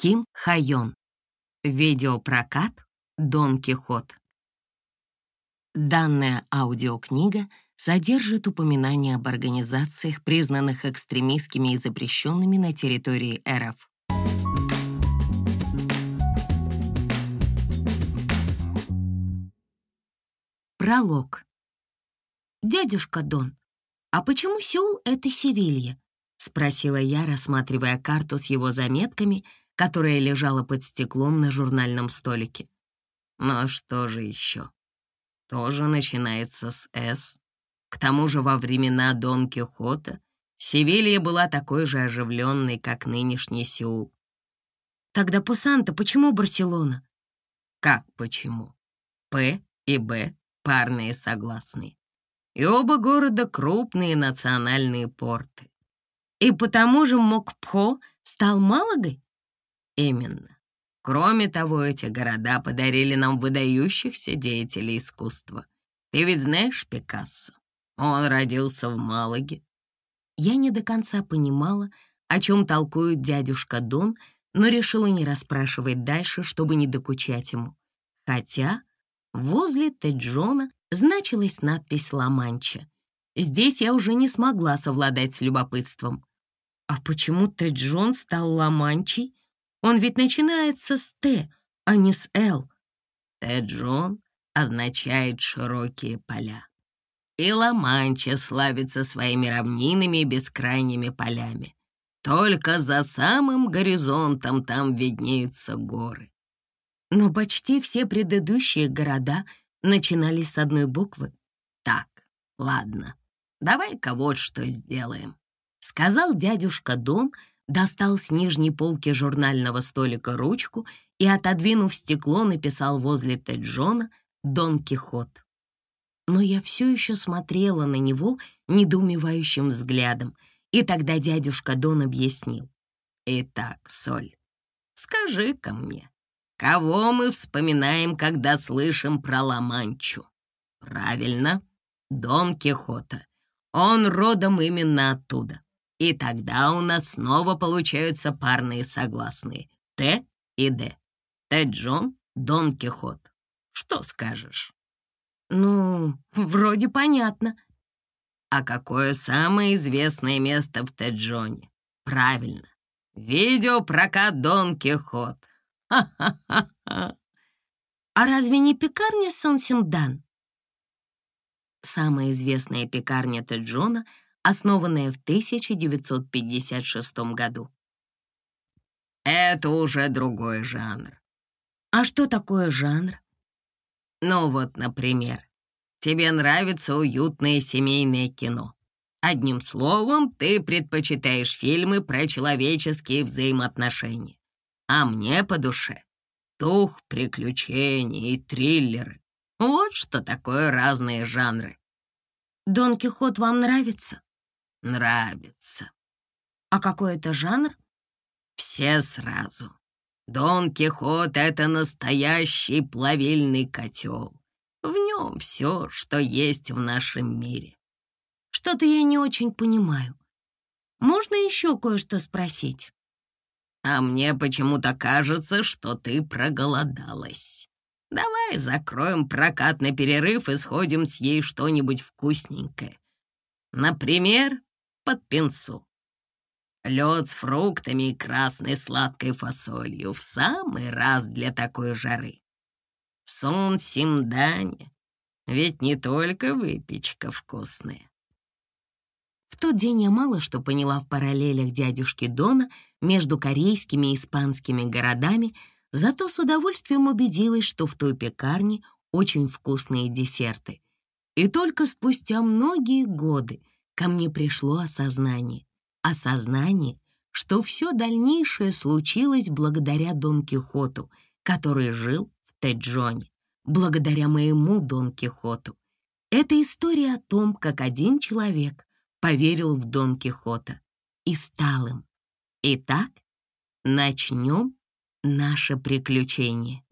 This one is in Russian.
Ким Хайон. Видеопрокат Дон Кихот. Данная аудиокнига содержит упоминания об организациях, признанных экстремистскими и запрещенными на территории РФ. Пролог. «Дядюшка Дон, а почему Сеул — это Севилья?» — спросила я, рассматривая карту с его заметками — которая лежала под стеклом на журнальном столике. Ну а что же еще? Тоже начинается с «С». К тому же во времена Дон Кихота Севилья была такой же оживленной, как нынешний Сеул. Тогда Пусанта почему Барселона? Как почему? П и Б — парные согласные. И оба города — крупные национальные порты. И потому же Мокпхо стал Малагой? Именно. Кроме того, эти города подарили нам выдающихся деятелей искусства. Ты ведь знаешь Пикассо? Он родился в Малаге. Я не до конца понимала, о чем толкует дядюшка Дон, но решила не расспрашивать дальше, чтобы не докучать ему. Хотя возле Теджона значилась надпись «Ла-Манча». Здесь я уже не смогла совладать с любопытством. А почему Теджон стал Ла-Манчей? Он ведь начинается с «Т», а не с «Л». «Теджон» означает «широкие поля». И Ла-Манча славится своими равнинами и бескрайними полями. Только за самым горизонтом там виднеются горы. Но почти все предыдущие города начинались с одной буквы. Так, ладно, давай-ка вот что сделаем, — сказал дядюшка Дон, — достал с нижней полки журнального столика ручку и, отодвинув стекло, написал возле Теджона «Дон Кихот». Но я все еще смотрела на него недоумевающим взглядом, и тогда дядюшка Дон объяснил. «Итак, Соль, скажи-ка мне, кого мы вспоминаем, когда слышим про Ла-Манчу?» «Правильно, Дон Кихота. Он родом именно оттуда. И тогда у нас снова получаются парные согласные «Т» и «Д». Т. Джон, Дон Кихот. Что скажешь? Ну, вроде понятно. А какое самое известное место в Т. Джоне? Правильно. Видеопрокат Дон Кихот. Ха-ха-ха-ха. А разве не пекарня Сон-Симдан? Самая известная пекарня Т. Основанная в 1956 году. Это уже другой жанр. А что такое жанр? Ну вот, например, тебе нравится уютное семейное кино. Одним словом, ты предпочитаешь фильмы про человеческие взаимоотношения. А мне по душе дух приключений и триллеры. Вот что такое разные жанры. «Дон Кихот вам нравится?» Нравится. А какой это жанр? Все сразу. Дон Кихот — это настоящий плавильный котел. В нем все, что есть в нашем мире. Что-то я не очень понимаю. Можно еще кое-что спросить? А мне почему-то кажется, что ты проголодалась. Давай закроем прокат на перерыв и сходим съесть что-нибудь вкусненькое. Например, под пенсу. Лед с фруктами и красной сладкой фасолью в самый раз для такой жары. В Сон-Симдане ведь не только выпечка вкусная. В тот день я мало что поняла в параллелях дядюшки Дона между корейскими и испанскими городами, зато с удовольствием убедилась, что в той пекарне очень вкусные десерты. И только спустя многие годы ко мне пришло осознание. Осознание, что все дальнейшее случилось благодаря Дон Кихоту, который жил в Теджоне, благодаря моему Дон Кихоту. Это история о том, как один человек поверил в Дон Кихота и стал им. Итак, начнем наше приключение.